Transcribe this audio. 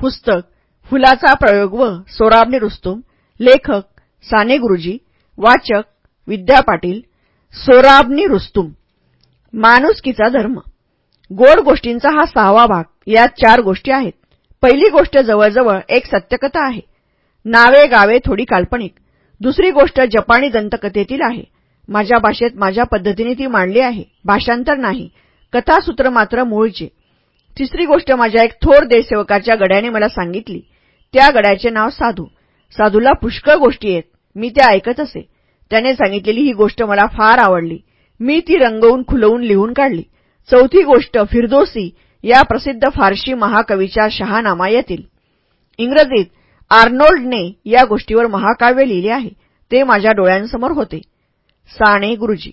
पुस्तक फुलाचा प्रयोग व सोराबने रुस्तुम लेखक साने गुरुजी वाचक विद्या पाटील सोराबनी रुस्तुम. माणुसकीचा धर्म. गोड गोष्टींचा हा सहावा भाग. यात चार गोष्टी आहेत. पहिली गोष्ट जवळजवळ एक सत्यकथा आहे. नावे गावे थोडी काल्पनिक. दुसरी गोष्ट जपानी दंतकथेतील आहे. माझ्या भाषेत माझ्या पद्धतीने ती मांडली आहे. भाषांतर नाही. कथासूत्र मात्र मूळचे. तिसरी गोष्ट माझ्या एक थोर देशसेवकाच्या गड्याने मला सांगितली. त्या गड्याचे नाव साधू. साधूला पुष्कळ गोष्टी आहेत. मी त्या ऐकत असे. त्याने सांगितलेली ही गोष्ट मला फार आवडली. मी ती रंगवून खुलवून लिहून काढली. चौथी गोष्ट फिरदोसी या प्रसिद्ध फारशी महाकवीच्या शहानामा येतील. इंग्रजीत आर्नोल्डने या गोष्टीवर महाकाव्य लिहिले आहे. ते माझ्या डोळ्यांसमोर होते. साने गुरुजी.